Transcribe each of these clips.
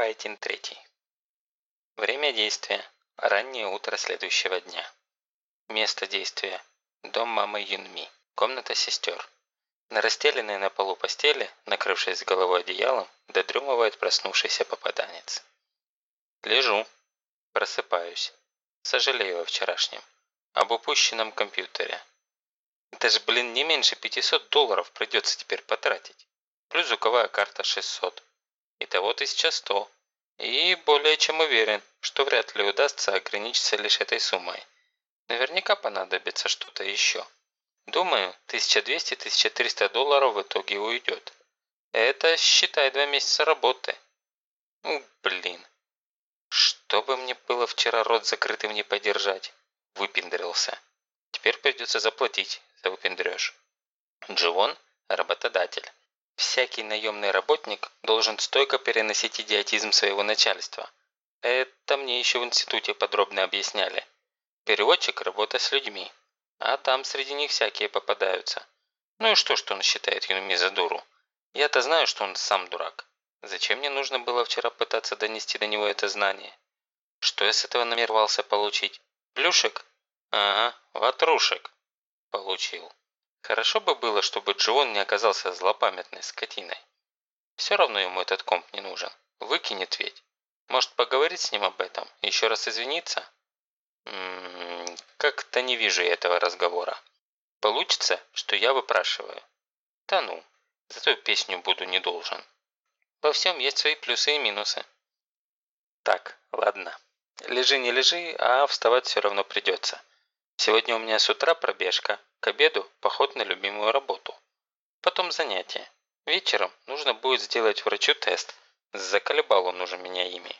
Firefighting 3. Время действия – раннее утро следующего дня. Место действия – дом мамы Юнми, комната сестер. На расстеленной на полу постели, накрывшись головой одеялом, додремывает проснувшийся попаданец. Лежу, просыпаюсь, сожалею о вчерашнем, об упущенном компьютере. Это ж, блин, не меньше 500 долларов придется теперь потратить. Плюс звуковая карта 600. Итого 1100. И более чем уверен, что вряд ли удастся ограничиться лишь этой суммой. Наверняка понадобится что-то еще. Думаю, 1200-1300 долларов в итоге уйдет. Это, считай, два месяца работы. Блин. Что бы мне было вчера рот закрытым не подержать? Выпендрился. Теперь придется заплатить за выпендреж. Дживон – работодатель. Всякий наемный работник должен стойко переносить идиотизм своего начальства. Это мне еще в институте подробно объясняли. Переводчик – работа с людьми. А там среди них всякие попадаются. Ну и что, что он считает Юнми за дуру? Я-то знаю, что он сам дурак. Зачем мне нужно было вчера пытаться донести до него это знание? Что я с этого намеревался получить? Плюшек? Ага, ватрушек. Получил. Хорошо бы было, чтобы Джон не оказался злопамятной скотиной. Все равно ему этот комп не нужен. Выкинет ведь. Может поговорить с ним об этом? Еще раз извиниться? Ммм, как-то не вижу я этого разговора. Получится, что я выпрашиваю. Да ну, зато песню буду не должен. Во всем есть свои плюсы и минусы. Так, ладно. Лежи не лежи, а вставать все равно придется. Сегодня у меня с утра пробежка, к обеду поход на любимую работу. Потом занятия. Вечером нужно будет сделать врачу тест. Заколебал он уже меня ими.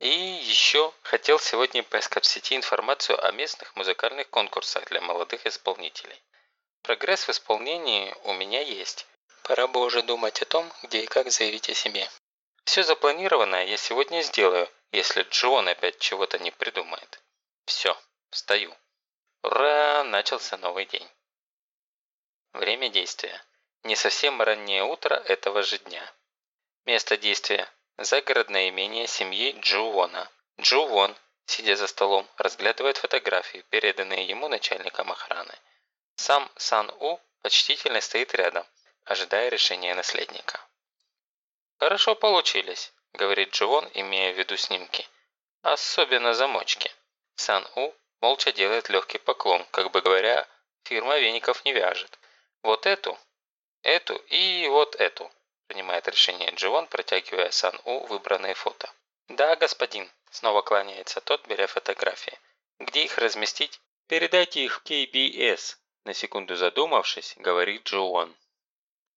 И еще хотел сегодня поискать в сети информацию о местных музыкальных конкурсах для молодых исполнителей. Прогресс в исполнении у меня есть. Пора бы уже думать о том, где и как заявить о себе. Все запланированное я сегодня сделаю, если Джон опять чего-то не придумает. Все, встаю. Ура! Начался новый день. Время действия. Не совсем раннее утро этого же дня. Место действия Загородное имение семьи Джувона. Джувон, сидя за столом, разглядывает фотографии, переданные ему начальником охраны. Сам Сан-У почтительно стоит рядом, ожидая решения наследника. «Хорошо получились», – говорит Джувон, имея в виду снимки. «Особенно замочки». Сан-У молча делает легкий поклон, как бы говоря, фирма веников не вяжет. Вот эту, эту и вот эту принимает решение Дживон, протягивая Сан-У выбранные фото. «Да, господин», – снова кланяется тот, беря фотографии. «Где их разместить?» «Передайте их в KBS», – на секунду задумавшись, говорит Джоуан.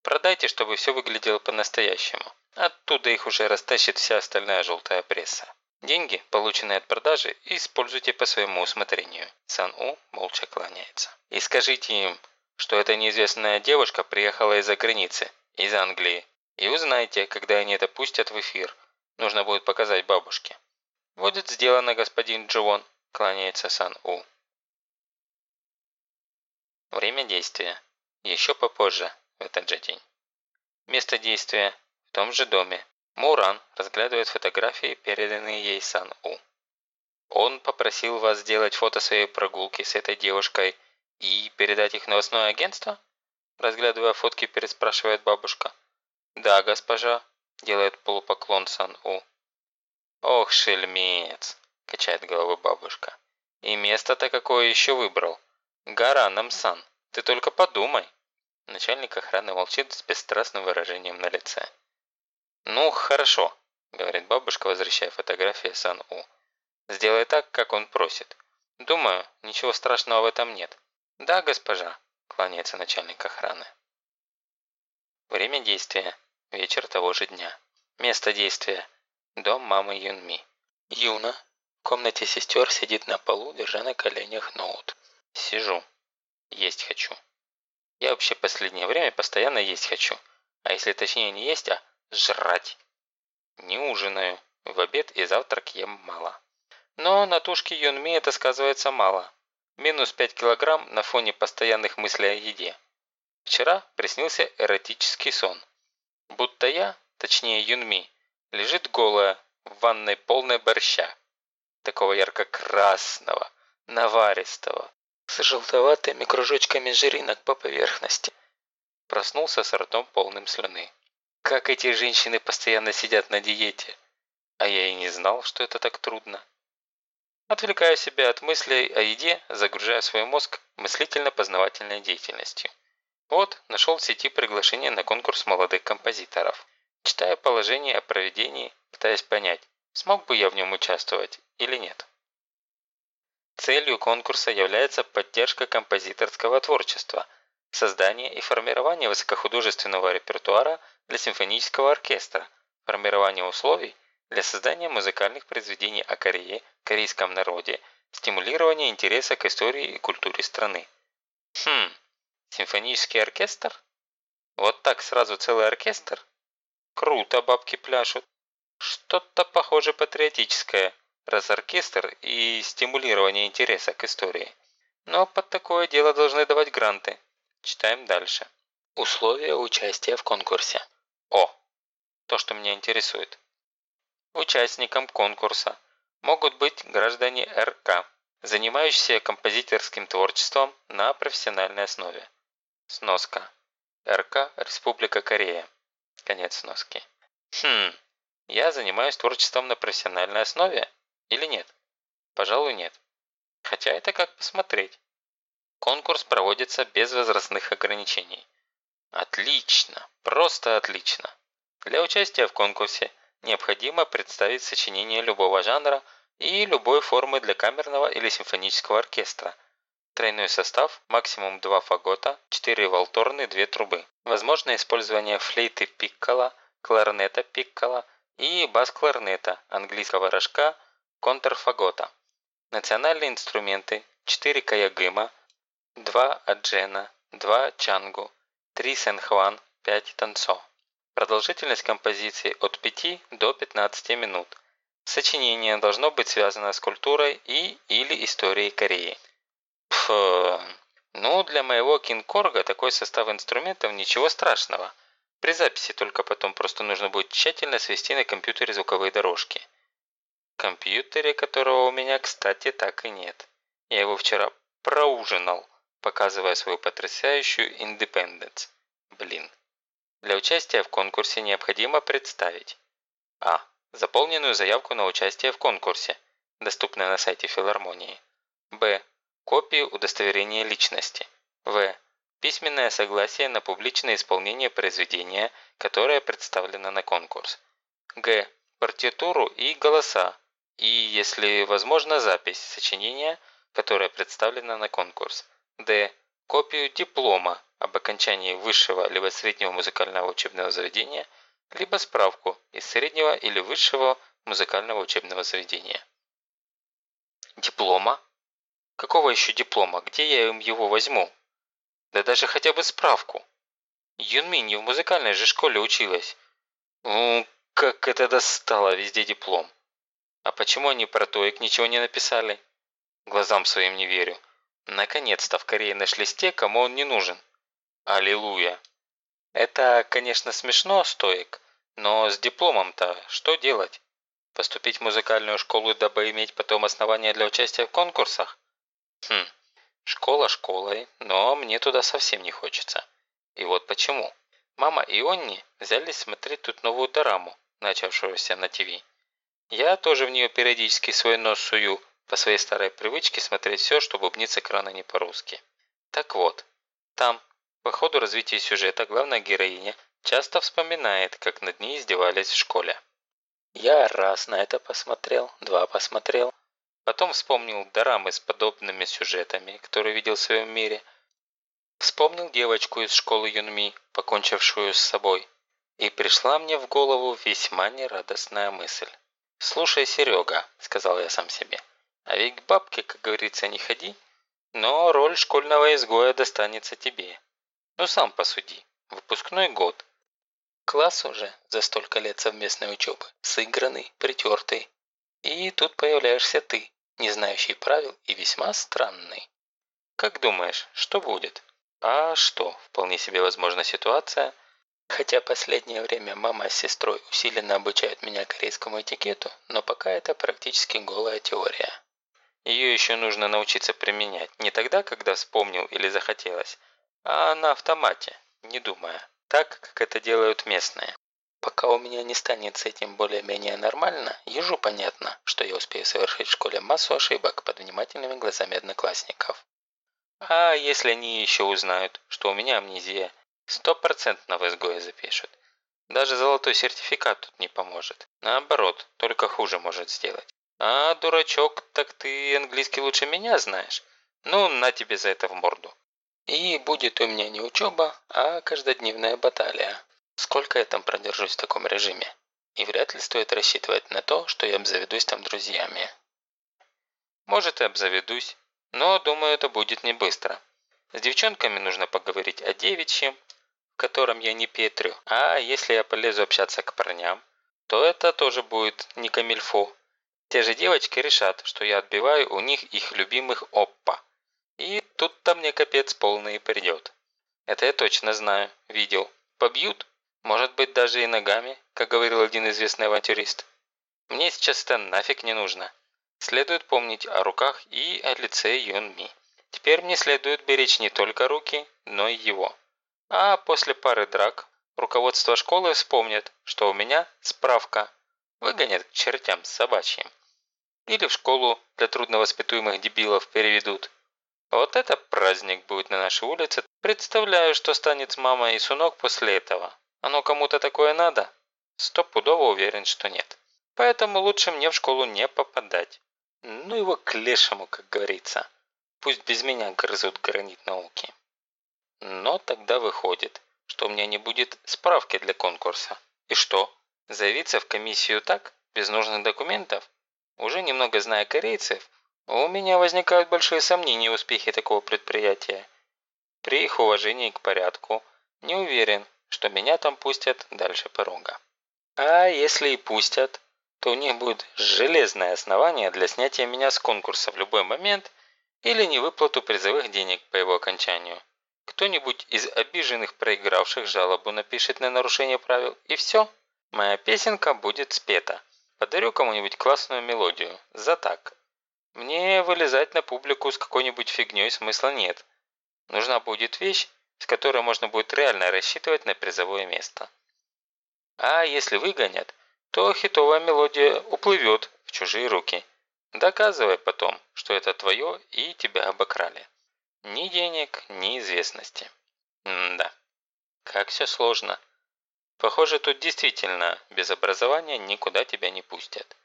«Продайте, чтобы все выглядело по-настоящему. Оттуда их уже растащит вся остальная желтая пресса. Деньги, полученные от продажи, используйте по своему усмотрению». Сан-У молча кланяется. «И скажите им, что эта неизвестная девушка приехала из-за границы, из Англии, и узнайте, когда они это пустят в эфир. Нужно будет показать бабушке. «Будет сделано, господин Дживон», – кланяется Сан-У. Время действия. Еще попозже, в этот же день. Место действия. В том же доме. Муран разглядывает фотографии, переданные ей Сан-У. Он попросил вас сделать фото своей прогулки с этой девушкой и передать их в новостное агентство? Разглядывая фотки, переспрашивает бабушка. «Да, госпожа», – делает полупоклон Сан-У. «Ох, шельмец», – качает головой бабушка. «И место-то какое еще выбрал? Гора Намсан, ты только подумай». Начальник охраны молчит с бесстрастным выражением на лице. «Ну, хорошо», – говорит бабушка, возвращая фотографии Сан-У. «Сделай так, как он просит. Думаю, ничего страшного в этом нет». «Да, госпожа», – кланяется начальник охраны. Время действия. Вечер того же дня. Место действия. Дом мамы Юнми. Юна в комнате сестер сидит на полу, держа на коленях ноут. Сижу. Есть хочу. Я вообще последнее время постоянно есть хочу. А если точнее не есть, а жрать. Не ужинаю. В обед и завтрак ем мало. Но на тушке Юнми это сказывается мало. Минус 5 килограмм на фоне постоянных мыслей о еде. Вчера приснился эротический сон. Будто я, точнее Юнми, лежит голая, в ванной полной борща. Такого ярко-красного, наваристого, с желтоватыми кружочками жиринок по поверхности. Проснулся с ртом полным слюны. Как эти женщины постоянно сидят на диете. А я и не знал, что это так трудно. Отвлекаю себя от мыслей о еде, загружая свой мозг мыслительно-познавательной деятельностью. Вот, нашел в сети приглашение на конкурс молодых композиторов. Читаю положение о проведении, пытаясь понять, смог бы я в нем участвовать или нет. Целью конкурса является поддержка композиторского творчества, создание и формирование высокохудожественного репертуара для симфонического оркестра, формирование условий для создания музыкальных произведений о Корее, корейском народе, стимулирование интереса к истории и культуре страны. Хм, симфонический оркестр? Вот так сразу целый оркестр? Круто бабки пляшут. Что-то похоже патриотическое, раз оркестр и стимулирование интереса к истории. Но под такое дело должны давать гранты. Читаем дальше. Условия участия в конкурсе. О, то, что меня интересует. Участникам конкурса могут быть граждане РК, занимающиеся композиторским творчеством на профессиональной основе. Сноска. РК Республика Корея. Конец сноски. Хм, я занимаюсь творчеством на профессиональной основе или нет? Пожалуй, нет. Хотя это как посмотреть. Конкурс проводится без возрастных ограничений. Отлично, просто отлично. Для участия в конкурсе – необходимо представить сочинение любого жанра и любой формы для камерного или симфонического оркестра. Тройной состав, максимум 2 фагота, 4 валторны, 2 трубы. Возможно использование флейты пиккола, кларнета пиккола и бас-кларнета, английского рожка, контрфагота. Национальные инструменты 4 каягыма, 2 аджена, 2 чангу, 3 сенхван, 5 танцо. Продолжительность композиции от 5 до 15 минут. Сочинение должно быть связано с культурой и или историей Кореи. Пф, ну для моего кинг-корга такой состав инструментов ничего страшного. При записи только потом просто нужно будет тщательно свести на компьютере звуковые дорожки. Компьютере, которого у меня, кстати, так и нет. Я его вчера проужинал, показывая свою потрясающую Independence. Блин. Для участия в конкурсе необходимо представить А. Заполненную заявку на участие в конкурсе, доступную на сайте филармонии. Б. Копию удостоверения личности. В. Письменное согласие на публичное исполнение произведения, которое представлено на конкурс. Г. Партитуру и голоса. И, если возможно, запись сочинения, которое представлено на конкурс. Д. Копию диплома об окончании высшего либо среднего музыкального учебного заведения, либо справку из среднего или высшего музыкального учебного заведения. Диплома? Какого еще диплома? Где я им его возьму? Да даже хотя бы справку. Юнми не в музыкальной же школе училась. Ну, как это достало, везде диплом. А почему они про ТОИК ничего не написали? Глазам своим не верю. Наконец-то в Корее нашлись те, кому он не нужен. Аллилуйя. Это, конечно, смешно, стоик, но с дипломом-то что делать? Поступить в музыкальную школу, дабы иметь потом основания для участия в конкурсах? Хм, школа школой, но мне туда совсем не хочется. И вот почему. Мама и Онни взялись смотреть тут новую дораму, начавшуюся на ТВ. Я тоже в нее периодически свой нос сую, по своей старой привычке смотреть все, что бубнит с экрана не по-русски. Так вот, там по ходу развития сюжета главная героиня часто вспоминает, как над ней издевались в школе. Я раз на это посмотрел, два посмотрел. Потом вспомнил дорамы с подобными сюжетами, которые видел в своем мире. Вспомнил девочку из школы Юнми, покончившую с собой. И пришла мне в голову весьма нерадостная мысль. «Слушай, Серега», – сказал я сам себе, – «а ведь к бабке, как говорится, не ходи, но роль школьного изгоя достанется тебе. Ну сам посуди. Выпускной год. Класс уже за столько лет совместной учебы. Сыгранный, притертый. И тут появляешься ты, не знающий правил и весьма странный. Как думаешь, что будет? А что, вполне себе возможна ситуация, Хотя последнее время мама с сестрой усиленно обучают меня корейскому этикету, но пока это практически голая теория. Ее еще нужно научиться применять не тогда, когда вспомнил или захотелось, а на автомате, не думая, так, как это делают местные. Пока у меня не станет с этим более-менее нормально, ежу понятно, что я успею совершить в школе массу ошибок под внимательными глазами одноклассников. А если они еще узнают, что у меня амнезия, стопроцентно в изгое запишут. Даже золотой сертификат тут не поможет. Наоборот, только хуже может сделать. А, дурачок, так ты английский лучше меня знаешь. Ну, на тебе за это в морду. И будет у меня не учеба, а каждодневная баталия. Сколько я там продержусь в таком режиме? И вряд ли стоит рассчитывать на то, что я обзаведусь там друзьями. Может и обзаведусь, но думаю это будет не быстро. С девчонками нужно поговорить о девичьем, в котором я не петрю. А если я полезу общаться к парням, то это тоже будет не камильфо. Те же девочки решат, что я отбиваю у них их любимых оппа. И тут-то мне капец полный придет. Это я точно знаю, видел. Побьют? Может быть даже и ногами, как говорил один известный авантюрист. Мне сейчас это нафиг не нужно. Следует помнить о руках и о лице Юн Ми. Теперь мне следует беречь не только руки, но и его. А после пары драк руководство школы вспомнит, что у меня справка. Выгонят к чертям собачьим. Или в школу для трудновоспитуемых дебилов переведут. Вот это праздник будет на нашей улице. Представляю, что станет с мамой и сунок после этого. Оно кому-то такое надо? Стопудово уверен, что нет. Поэтому лучше мне в школу не попадать. Ну его к лешему, как говорится. Пусть без меня грызут гранит науки. Но тогда выходит, что у меня не будет справки для конкурса. И что? Заявиться в комиссию так, без нужных документов? Уже немного зная корейцев, у меня возникают большие сомнения в успехе такого предприятия. При их уважении к порядку не уверен, что меня там пустят дальше порога. А если и пустят, то у них будет железное основание для снятия меня с конкурса в любой момент или невыплату призовых денег по его окончанию. Кто-нибудь из обиженных проигравших жалобу напишет на нарушение правил, и все. Моя песенка будет спета. Подарю кому-нибудь классную мелодию. За так. Мне вылезать на публику с какой-нибудь фигней смысла нет. Нужна будет вещь, с которой можно будет реально рассчитывать на призовое место. А если выгонят, то хитовая мелодия уплывет в чужие руки. Доказывай потом, что это твое и тебя обокрали. Ни денег, ни известности. М да, как все сложно. Похоже, тут действительно без образования никуда тебя не пустят.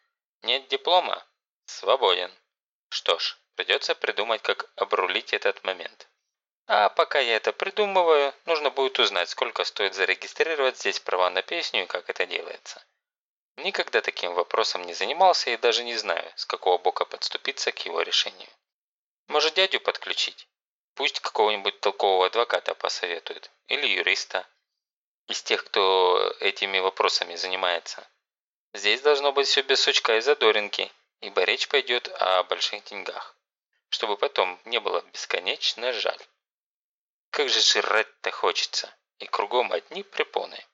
Нет диплома? Свободен. Что ж, придется придумать, как обрулить этот момент. А пока я это придумываю, нужно будет узнать, сколько стоит зарегистрировать здесь права на песню и как это делается. Никогда таким вопросом не занимался и даже не знаю, с какого бока подступиться к его решению. Может дядю подключить? Пусть какого-нибудь толкового адвоката посоветует. Или юриста. Из тех, кто этими вопросами занимается. Здесь должно быть все без сучка и задоринки, ибо речь пойдет о больших деньгах. Чтобы потом не было бесконечно жаль. Как же жрать-то хочется, и кругом одни препоны.